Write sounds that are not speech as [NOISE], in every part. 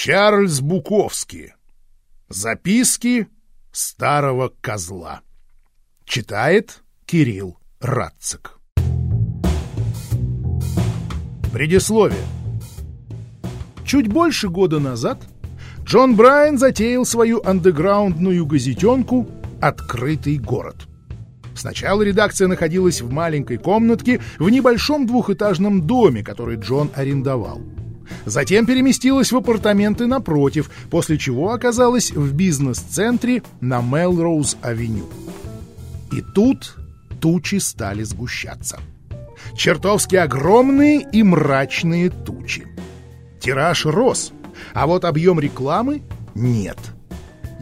Чарльз Буковский. Записки старого козла. Читает Кирилл Радцик. Предисловие. Чуть больше года назад Джон Брайан затеял свою андеграундную газетенку «Открытый город». Сначала редакция находилась в маленькой комнатке в небольшом двухэтажном доме, который Джон арендовал. Затем переместилась в апартаменты напротив, после чего оказалась в бизнес-центре на Мелроуз-авеню. И тут тучи стали сгущаться. Чертовски огромные и мрачные тучи. Тираж рос, а вот объем рекламы нет.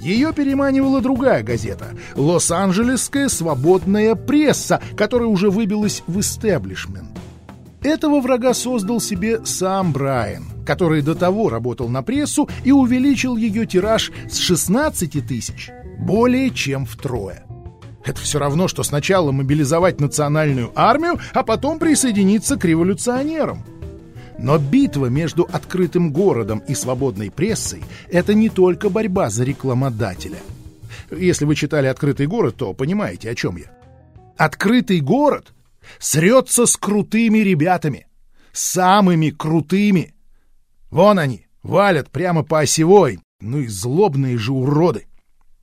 Ее переманивала другая газета — «Лос-Анджелесская свободная пресса», которая уже выбилась в истеблишмент. Этого врага создал себе сам Брайан, который до того работал на прессу и увеличил ее тираж с 16 тысяч более чем втрое. Это все равно, что сначала мобилизовать национальную армию, а потом присоединиться к революционерам. Но битва между открытым городом и свободной прессой — это не только борьба за рекламодателя. Если вы читали «Открытый город», то понимаете, о чем я. Открытый город срется с крутыми ребятами, самыми крутыми. Вон они, валят прямо по осевой, ну и злобные же уроды.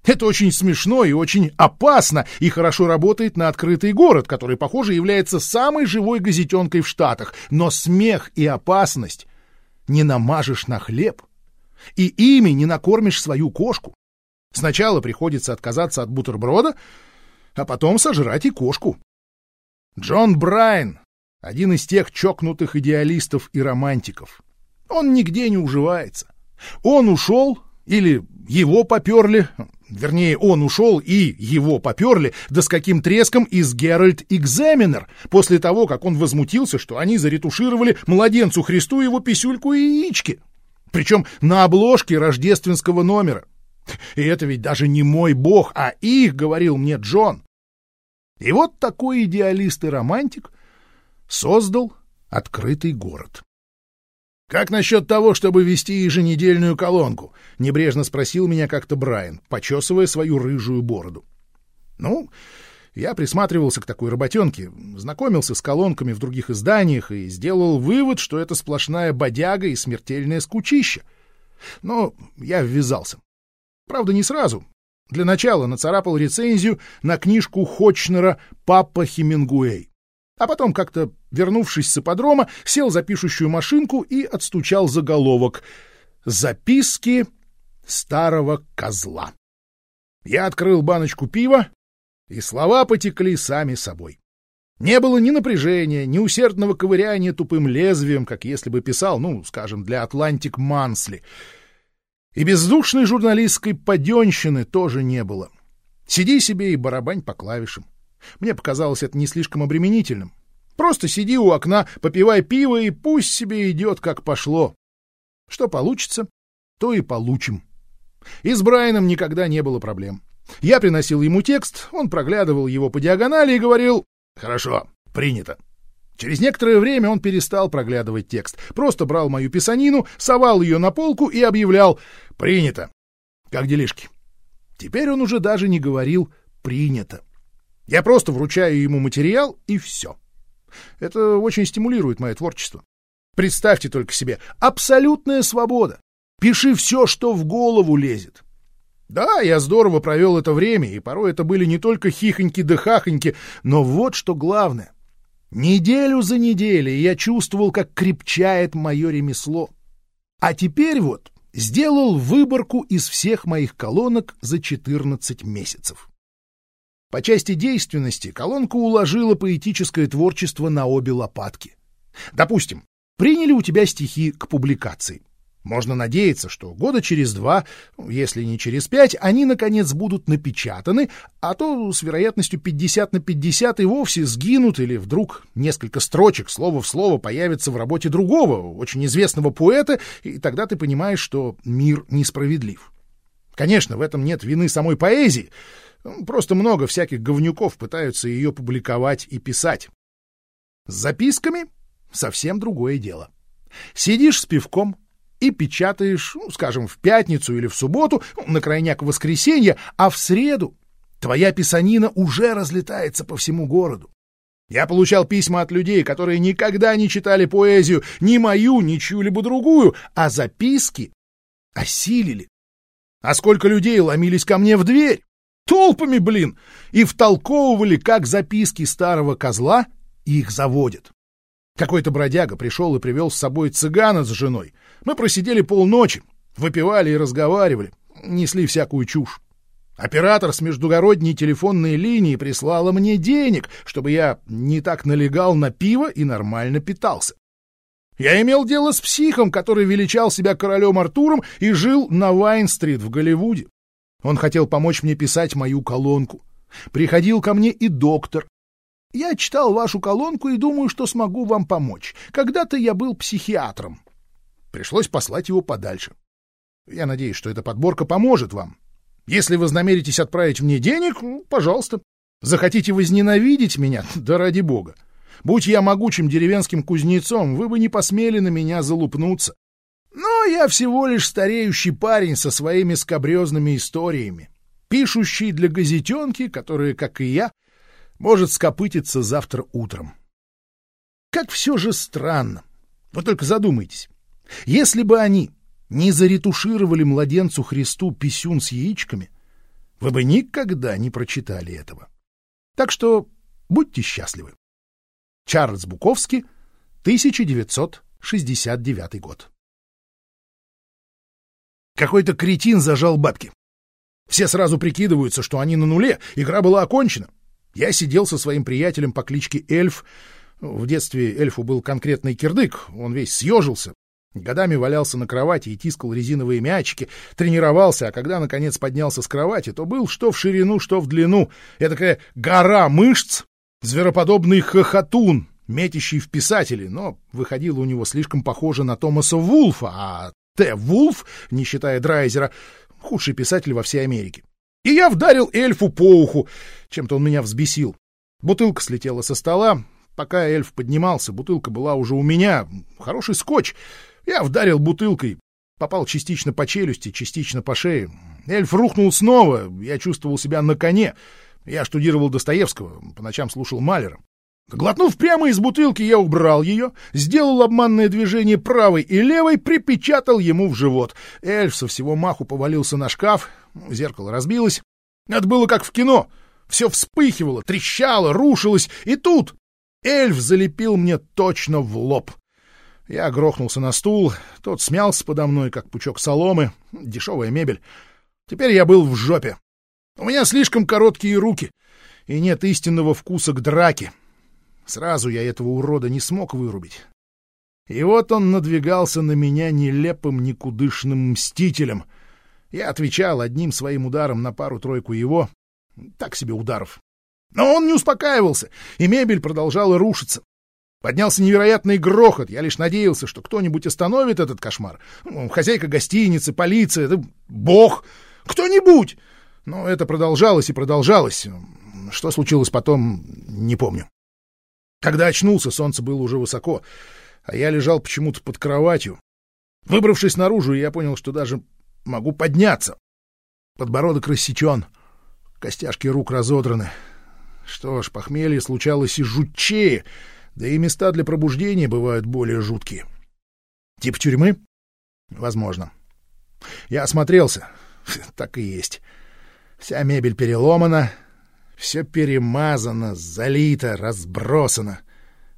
Это очень смешно и очень опасно, и хорошо работает на открытый город, который, похоже, является самой живой газетенкой в Штатах. Но смех и опасность не намажешь на хлеб, и ими не накормишь свою кошку. Сначала приходится отказаться от бутерброда, а потом сожрать и кошку. Джон Брайан — один из тех чокнутых идеалистов и романтиков. Он нигде не уживается. Он ушел, или его поперли, Вернее, он ушел и его поперли, да с каким треском из Геральт Экзаменер, после того, как он возмутился, что они заретушировали младенцу Христу его писюльку и яички. Причем на обложке рождественского номера. И это ведь даже не мой бог, а их, говорил мне Джон. И вот такой идеалист и романтик создал открытый город. «Как насчет того, чтобы вести еженедельную колонку?» — небрежно спросил меня как-то Брайан, почесывая свою рыжую бороду. «Ну, я присматривался к такой работенке, знакомился с колонками в других изданиях и сделал вывод, что это сплошная бодяга и смертельное скучище. Но я ввязался. Правда, не сразу. Для начала нацарапал рецензию на книжку Хочнера «Папа Хемингуэй». А потом, как-то вернувшись с ипподрома, сел за пишущую машинку и отстучал заголовок «Записки старого козла». Я открыл баночку пива, и слова потекли сами собой. Не было ни напряжения, ни усердного ковыряния тупым лезвием, как если бы писал, ну, скажем, для «Атлантик Мансли». И бездушной журналистской паденщины тоже не было. Сиди себе и барабань по клавишам. Мне показалось это не слишком обременительным. Просто сиди у окна, попивай пиво, и пусть себе идет, как пошло. Что получится, то и получим. И с Брайаном никогда не было проблем. Я приносил ему текст, он проглядывал его по диагонали и говорил «Хорошо, принято». Через некоторое время он перестал проглядывать текст, просто брал мою писанину, совал ее на полку и объявлял «Принято». Как делишки? Теперь он уже даже не говорил «принято». Я просто вручаю ему материал, и все. Это очень стимулирует мое творчество. Представьте только себе, абсолютная свобода. Пиши все, что в голову лезет. Да, я здорово провел это время, и порой это были не только хихоньки да хахоньки, но вот что главное. Неделю за неделей я чувствовал, как крепчает мое ремесло. А теперь вот сделал выборку из всех моих колонок за 14 месяцев. По части действенности колонка уложила поэтическое творчество на обе лопатки. Допустим, приняли у тебя стихи к публикации. Можно надеяться, что года через два, если не через пять, они, наконец, будут напечатаны, а то с вероятностью 50 на 50 и вовсе сгинут, или вдруг несколько строчек слово в слово появится в работе другого, очень известного поэта, и тогда ты понимаешь, что мир несправедлив. Конечно, в этом нет вины самой поэзии, Просто много всяких говнюков пытаются ее публиковать и писать. С записками совсем другое дело. Сидишь с пивком и печатаешь, ну, скажем, в пятницу или в субботу, ну, на крайняк в воскресенье, а в среду твоя писанина уже разлетается по всему городу. Я получал письма от людей, которые никогда не читали поэзию, ни мою, ни чью-либо другую, а записки осилили. А сколько людей ломились ко мне в дверь? Толпами, блин! И втолковывали, как записки старого козла их заводят. Какой-то бродяга пришел и привел с собой цыгана с женой. Мы просидели полночи, выпивали и разговаривали, несли всякую чушь. Оператор с междугородней телефонной линии прислала мне денег, чтобы я не так налегал на пиво и нормально питался. Я имел дело с психом, который величал себя королем Артуром и жил на Вайн-стрит в Голливуде. Он хотел помочь мне писать мою колонку. Приходил ко мне и доктор, я читал вашу колонку и думаю, что смогу вам помочь. Когда-то я был психиатром. Пришлось послать его подальше. Я надеюсь, что эта подборка поможет вам. Если вы вознамеритесь отправить мне денег, ну, пожалуйста. Захотите возненавидеть меня? [LAUGHS] Да ради бога. Будь я могучим деревенским кузнецом, вы бы не посмели на меня залупнуться. Но я всего лишь стареющий парень со своими скобрезными историями, пишущий для газетенки, которые, как и я, может скопытиться завтра утром. Как все же странно. Вы только задумайтесь. Если бы они не заретушировали младенцу Христу писюн с яичками, вы бы никогда не прочитали этого. Так что будьте счастливы. Чарльз Буковский, 1969 год. Какой-то кретин зажал бабки. Все сразу прикидываются, что они на нуле, игра была окончена. Я сидел со своим приятелем по кличке Эльф. В детстве эльфу был конкретный кирдык, он весь съежился. Годами валялся на кровати и тискал резиновые мячики, тренировался, а когда, наконец, поднялся с кровати, то был что в ширину, что в длину. такая гора мышц, звероподобный хохотун, метящий в писатели, но выходило у него слишком похоже на Томаса Вулфа, а Т. Вулф, не считая Драйзера, худший писатель во всей Америке. И я вдарил эльфу по уху. Чем-то он меня взбесил. Бутылка слетела со стола. Пока эльф поднимался, бутылка была уже у меня. Хороший скотч. Я вдарил бутылкой. Попал частично по челюсти, частично по шее. Эльф рухнул снова. Я чувствовал себя на коне. Я штудировал Достоевского, по ночам слушал Малера. Глотнув прямо из бутылки, я убрал ее, сделал обманное движение правой и левой, припечатал ему в живот. Эльф со всего маху повалился на шкаф, зеркало разбилось. Это было как в кино. Все вспыхивало, трещало, рушилось, и тут эльф залепил мне точно в лоб. Я грохнулся на стул, тот смялся подо мной, как пучок соломы, дешевая мебель. Теперь я был в жопе. У меня слишком короткие руки, и нет истинного вкуса к драке. Сразу я этого урода не смог вырубить. И вот он надвигался на меня нелепым, никудышным мстителем. Я отвечал одним своим ударом на пару-тройку его. Так себе ударов. Но он не успокаивался, и мебель продолжала рушиться. Поднялся невероятный грохот. Я лишь надеялся, что кто-нибудь остановит этот кошмар. Ну, хозяйка гостиницы, полиция, да бог, кто-нибудь. Но это продолжалось и продолжалось. Что случилось потом, не помню. Когда очнулся, солнце было уже высоко, а я лежал почему-то под кроватью. Выбравшись наружу, я понял, что даже могу подняться. Подбородок рассечен, костяшки рук разодраны. Что ж, похмелье случалось и жутчее, да и места для пробуждения бывают более жуткие. Тип тюрьмы? Возможно. Я осмотрелся. [LAUGHS] Так и есть. Вся мебель переломана, все перемазано, залито, разбросано.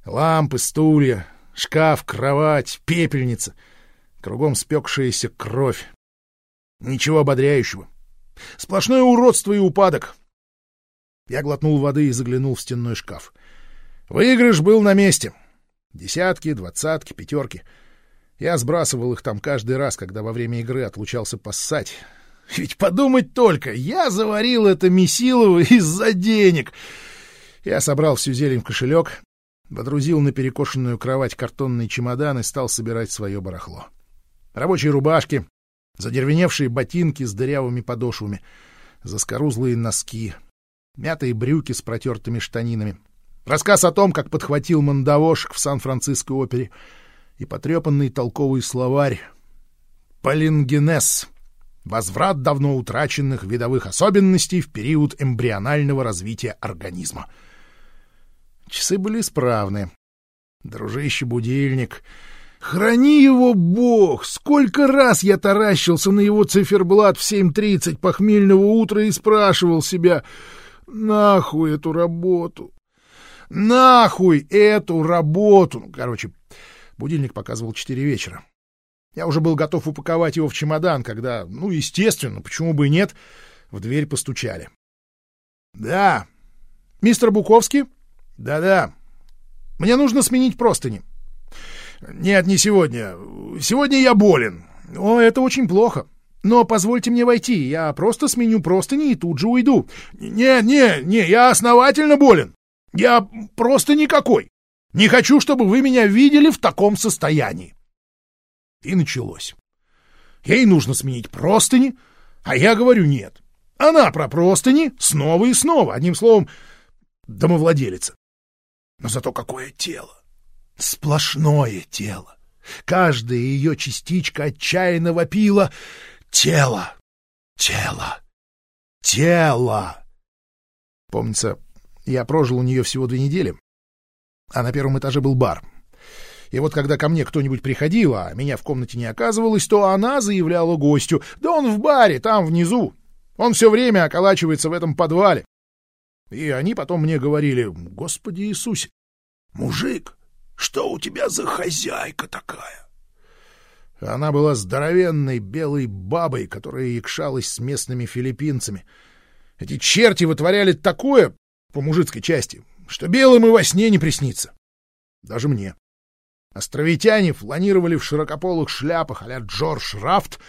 Лампы, стулья, шкаф, кровать, пепельница. Кругом спекшаяся кровь. Ничего ободряющего. Сплошное уродство и упадок. Я глотнул воды и заглянул в стенной шкаф. Выигрыш был на месте. Десятки, двадцатки, пятерки. Я сбрасывал их там каждый раз, когда во время игры отлучался поссать. Ведь подумать только, я заварил это Месилово из-за денег. Я собрал всю зелень в кошелек, водрузил на перекошенную кровать картонный чемодан и стал собирать свое барахло. Рабочие рубашки, задервеневшие ботинки с дырявыми подошвами, заскорузлые носки, мятые брюки с протертыми штанинами, рассказ о том, как подхватил мандавошек в Сан-Франциско опере и потрепанный толковый словарь, Палингенез. Возврат давно утраченных видовых особенностей в период эмбрионального развития организма. Часы были исправны. Дружище будильник. Храни его бог! Сколько раз я таращился на его циферблат в 7.30 похмельного утра и спрашивал себя, нахуй эту работу? Нахуй эту работу! Ну, короче, будильник показывал 4 вечера. Я уже был готов упаковать его в чемодан, когда, ну, естественно, почему бы и нет, в дверь постучали. «Да. Мистер Буковский?» «Да-да. Мне нужно сменить простыни». «Нет, не сегодня. Сегодня я болен. О, это очень плохо. Но позвольте мне войти. Я просто сменю простыни и тут же уйду». «Не, не, не, я основательно болен. Я просто никакой. Не хочу, чтобы вы меня видели в таком состоянии». И началось. Ей нужно сменить простыни, а я говорю нет. Она про простыни снова и снова, одним словом, домовладелица. Но зато какое тело! Сплошное тело! Каждая ее частичка отчаянно вопила «Тело! Тело! Тело!» Помнится, я прожил у нее всего две недели, а на первом этаже был бар. И вот когда ко мне кто-нибудь приходил, а меня в комнате не оказывалось, то она заявляла гостю, да он в баре, там внизу. Он все время околачивается в этом подвале. И они потом мне говорили, Господи Иисусе, мужик, что у тебя за хозяйка такая? Она была здоровенной белой бабой, которая якшалась с местными филиппинцами. Эти черти вытворяли такое, по мужицкой части, что белым и во сне не приснится. Даже мне. Островитяне фланировали в широкополых шляпах а Джордж Рафт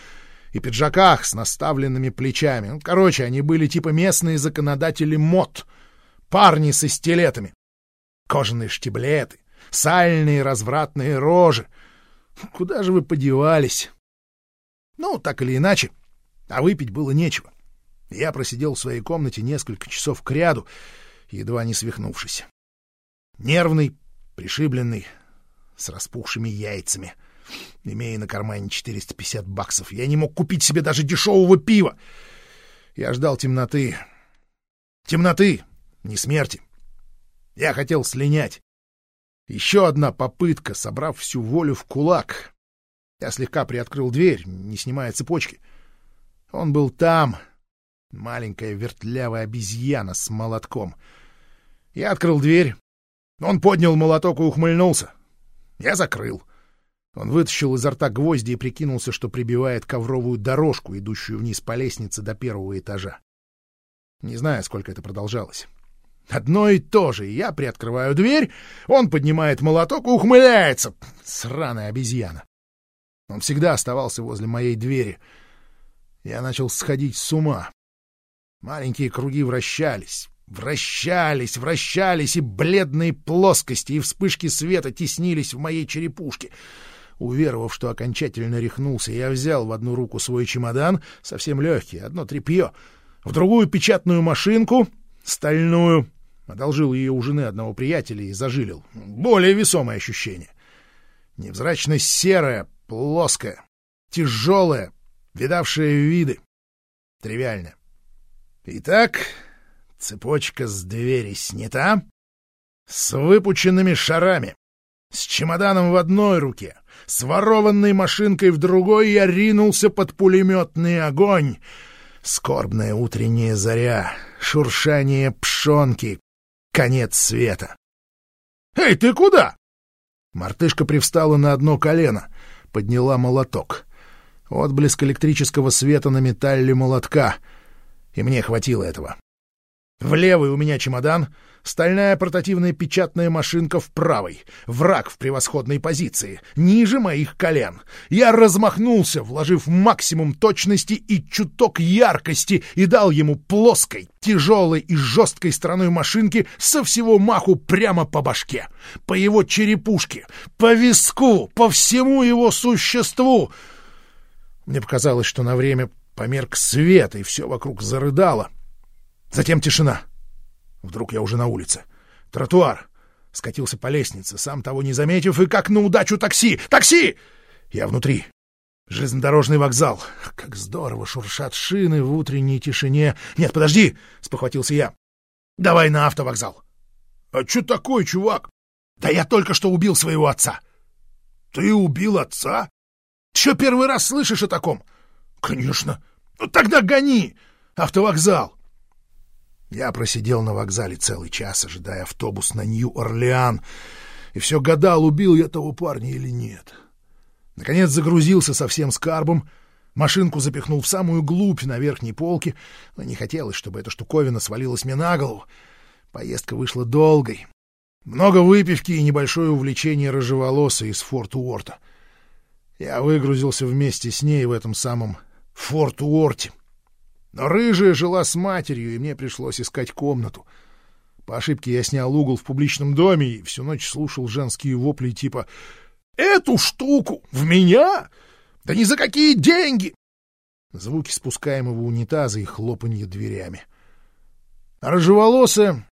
и пиджаках с наставленными плечами. Ну, короче, они были типа местные законодатели мод, парни со стилетами. Кожаные штиблеты, сальные развратные рожи. Куда же вы подевались? Ну, так или иначе, а выпить было нечего. Я просидел в своей комнате несколько часов кряду, едва не свихнувшись. Нервный, пришибленный, с распухшими яйцами. Имея на кармане 450 баксов, я не мог купить себе даже дешевого пива. Я ждал темноты. Темноты, не смерти. Я хотел слинять. Еще одна попытка, собрав всю волю в кулак. Я слегка приоткрыл дверь, не снимая цепочки. Он был там, маленькая вертлявая обезьяна с молотком. Я открыл дверь. Он поднял молоток и ухмыльнулся. Я закрыл. Он вытащил изо рта гвозди и прикинулся, что прибивает ковровую дорожку, идущую вниз по лестнице до первого этажа. Не знаю, сколько это продолжалось. Одно и то же. Я приоткрываю дверь, он поднимает молоток и ухмыляется. Сраная обезьяна. Он всегда оставался возле моей двери. Я начал сходить с ума. Маленькие круги вращались. Вращались, вращались, и бледные плоскости и вспышки света теснились в моей черепушке. Уверовав, что окончательно рехнулся, я взял в одну руку свой чемодан, совсем легкий, одно тряпье, в другую печатную машинку, стальную, одолжил ее у жены одного приятеля и зажилил. Более весомое ощущение. Невзрачно серая, плоская, тяжелая, видавшая виды. Тривиальная. Итак, Цепочка с двери снята, с выпученными шарами, с чемоданом в одной руке, с ворованной машинкой в другой я ринулся под пулеметный огонь. Скорбная утренняя заря, шуршание пшонки, конец света. «Эй, ты куда?» Мартышка привстала на одно колено, подняла молоток. Отблеск электрического света на металле молотка, и мне хватило этого. В левой у меня чемодан, стальная портативная печатная машинка в правой, враг в превосходной позиции, ниже моих колен. Я размахнулся, вложив максимум точности и чуток яркости, и дал ему плоской, тяжелой и жесткой стороной машинки со всего маху прямо по башке, по его черепушке, по виску, по всему его существу. Мне показалось, что на время померк свет, и все вокруг зарыдало — Затем тишина. Вдруг я уже на улице. Тротуар. Скатился по лестнице, сам того не заметив, и как на удачу такси! Такси! Я внутри. Железнодорожный вокзал. Как здорово шуршат шины в утренней тишине. Нет, подожди, спохватился я. Давай на автовокзал. А что такое, чувак? Да я только что убил своего отца. Ты убил отца? Что первый раз слышишь о таком? Конечно. Ну тогда гони. Автовокзал. Я просидел на вокзале целый час, ожидая автобус на Нью-Орлеан, и все гадал, убил я того парня или нет. Наконец загрузился со всем скарбом, машинку запихнул в самую глубь на верхней полке, но не хотелось, чтобы эта штуковина свалилась мне на голову. Поездка вышла долгой. Много выпивки и небольшое увлечение рыжеволосой из Форт Уорта. Я выгрузился вместе с ней в этом самом Форт Уорте. Но рыжая жила с матерью, и мне пришлось искать комнату. По ошибке я снял угол в публичном доме и всю ночь слушал женские вопли типа «Эту штуку! В меня? Да ни за какие деньги!» Звуки спускаемого унитаза и хлопанье дверями. А рыжеволосая...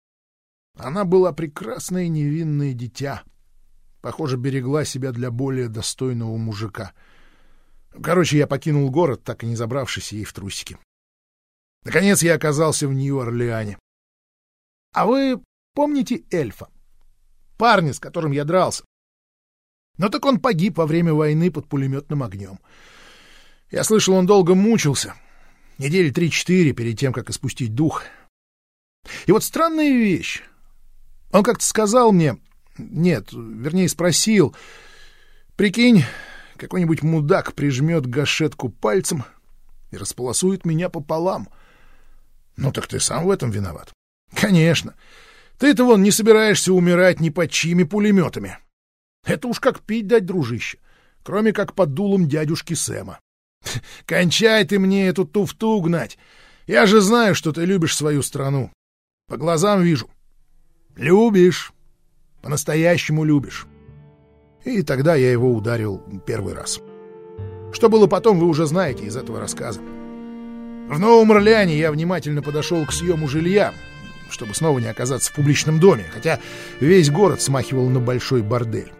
Она была прекрасное невинное дитя. Похоже, берегла себя для более достойного мужика. Короче, я покинул город, так и не забравшись ей в трусики. Наконец я оказался в Нью-Орлеане. А вы помните эльфа? Парня, с которым я дрался. Но так он погиб во время войны под пулеметным огнем. Я слышал, он долго мучился. Недели три-четыре перед тем, как испустить дух. И вот странная вещь. Он как-то сказал мне... Нет, вернее, спросил. Прикинь, какой-нибудь мудак прижмет гашетку пальцем и располосует меня пополам — ну так ты сам в этом виноват. Конечно. Ты-то вон не собираешься умирать ни под чьими пулеметами. Это уж как пить дать, дружище. Кроме как под дулом дядюшки Сэма. [LAUGHS] Кончай ты мне эту туфту гнать. Я же знаю, что ты любишь свою страну. По глазам вижу. Любишь. По-настоящему любишь. И тогда я его ударил первый раз. Что было потом, вы уже знаете из этого рассказа. В Новом Орлеане я внимательно подошел к съему жилья, чтобы снова не оказаться в публичном доме, хотя весь город смахивал на большой бордель.